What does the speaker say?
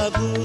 love.